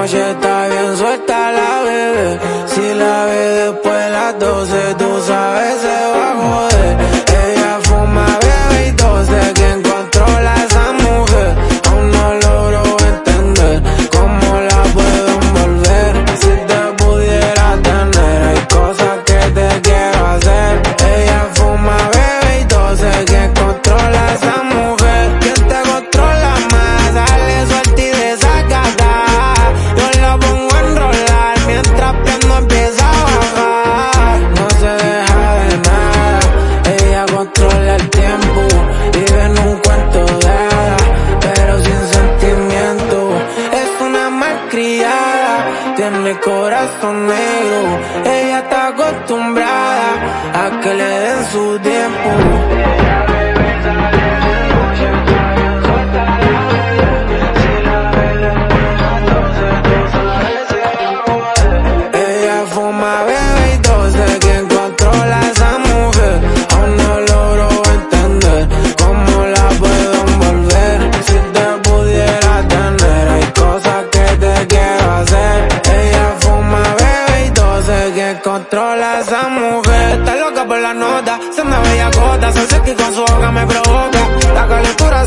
noche está bien suelta la bebé. Si la ve después de las 12, tú sabes, se va a joder. Vive en un cuento de pero sin sentimiento. Es una malcriada, tiene corazón negro. Ella está acostumbrada a que le den su tiempo. controla esa mujer. Está loca por la nota, se me veía gota, se sexy con su boca me provoca. La calentura